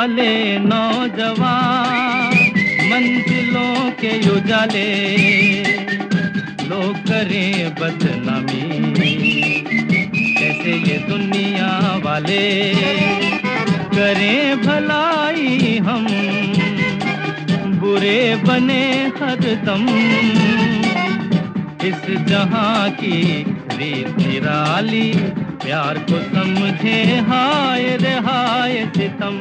वाले नौजवान, मंजिलों के उजाले, लोग करें बदनामी। कैसे ये दुनिया वाले करें भलाई हम, बुरे बने हर हरदम इस जहाँ की रीत निराली प्यार को समझे हाय रे हाय। सितम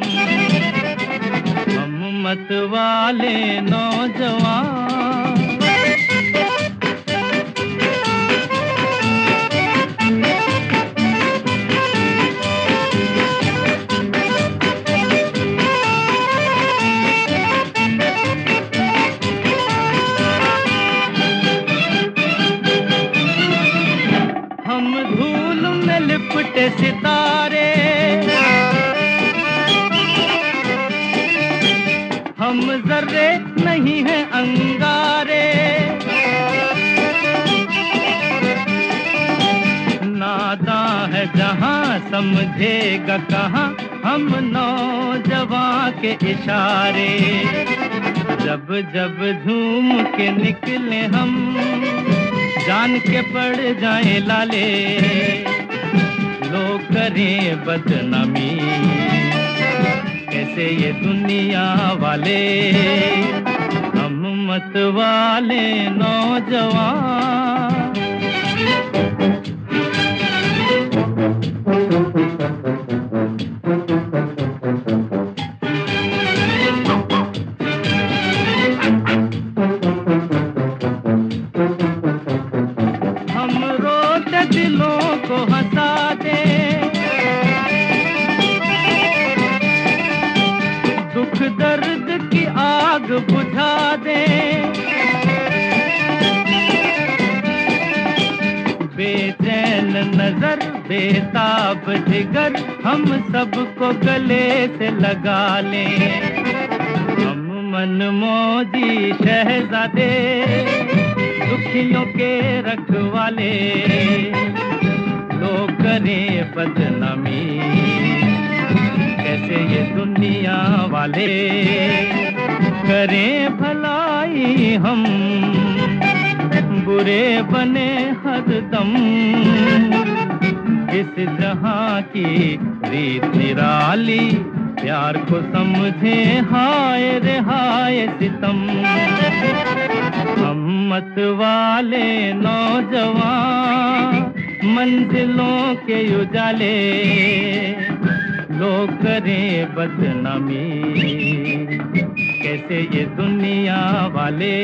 हम मत वाले नौजवान। हम धूल में लिपटे सितारे। जहाँ समझेगा कहा हम नौजवान के इशारे? जब जब झूम के निकले हम, जान के पड़ जाए लाले। लोग करें बदनामी, कैसे ये दुनिया वाले? हम मत वाले नौजवान हंसा दे दुख दर्द की आग बुझा दे। बेचैन नज़र, बेताब जिगर, हम सबको गले से लगा ले। हम मन मौजी शहजादे, दुखियों के रखवाले करें बदनामी। कैसे ये दुनिया वाले करें भलाई हम? बुरे बने हरदम इस जहाँ की रीत निराली, प्यार को समझे, हाय रे हाय सितम। हम मत वाले नौजवान मंजिलों के उजाले लोग करें बदनामी। कैसे ये दुनिया वाले